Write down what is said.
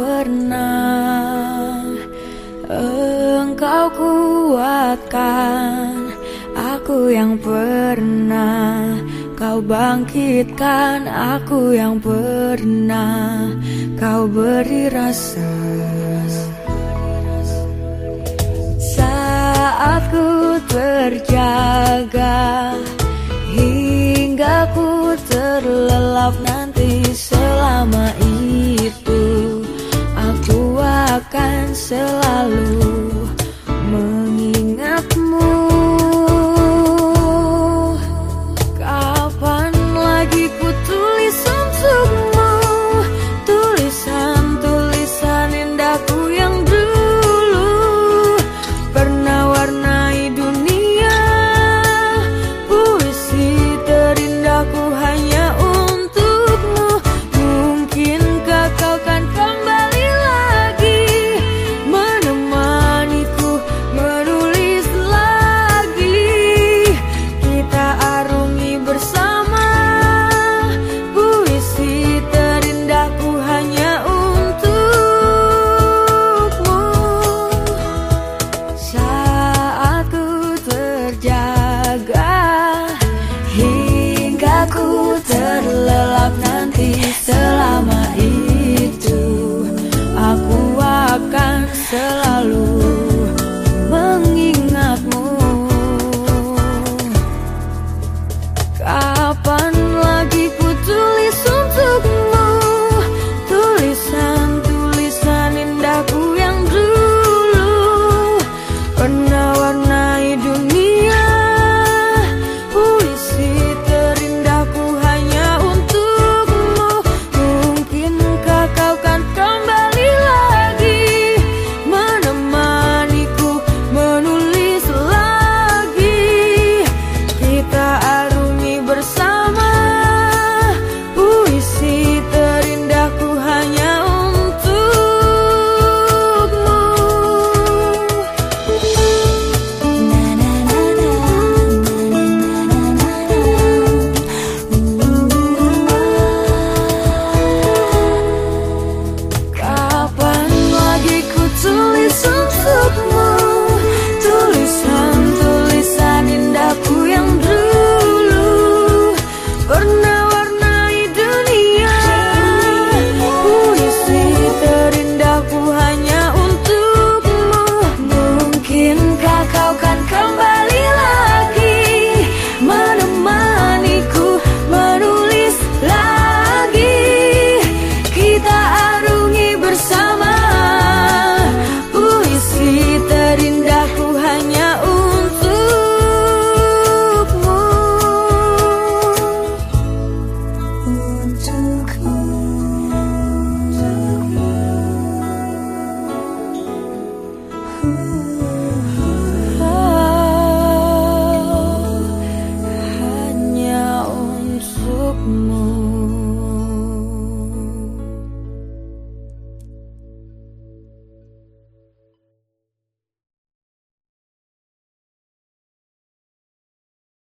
pernah engkau kuatkan aku yang pernah. Kau bangkitkan aku yang pernah. Kau beri rasa. Saat ku terjaga selalu